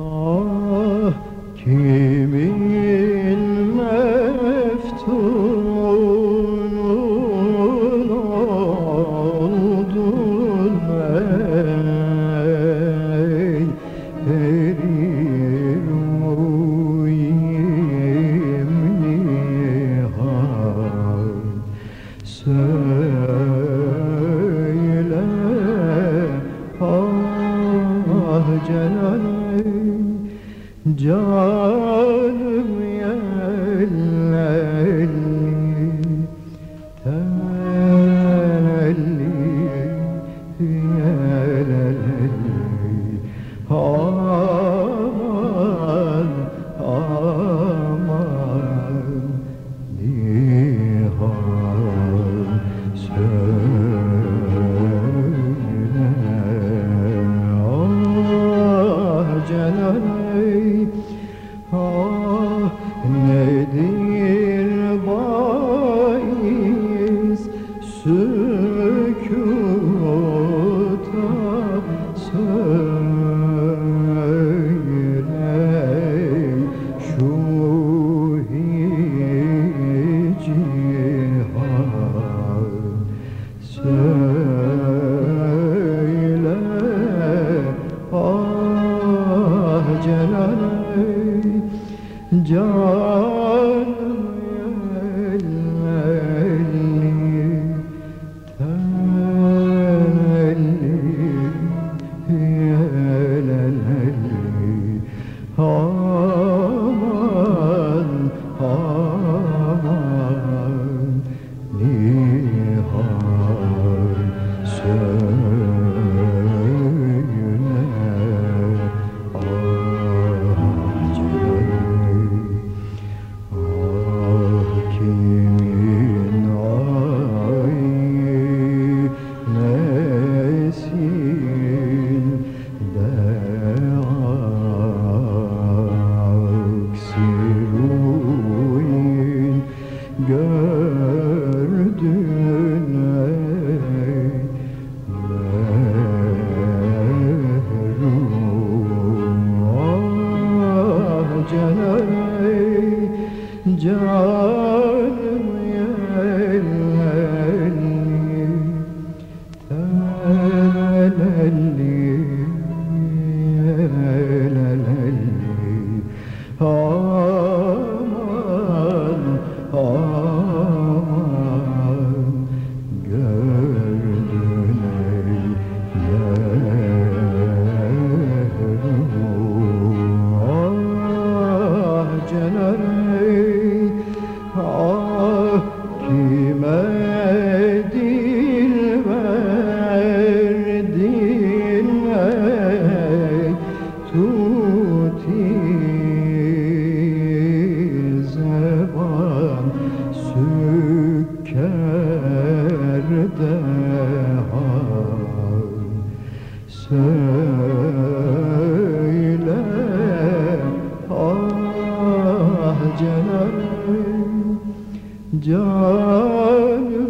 Ah kimin meftunun oldun ey Erim uyim जा Etmedi söyle ah canım canım